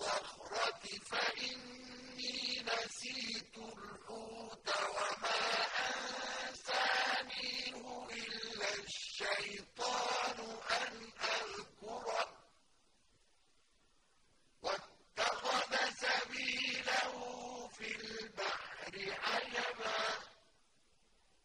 الصخرة فإني نسيت الحوت.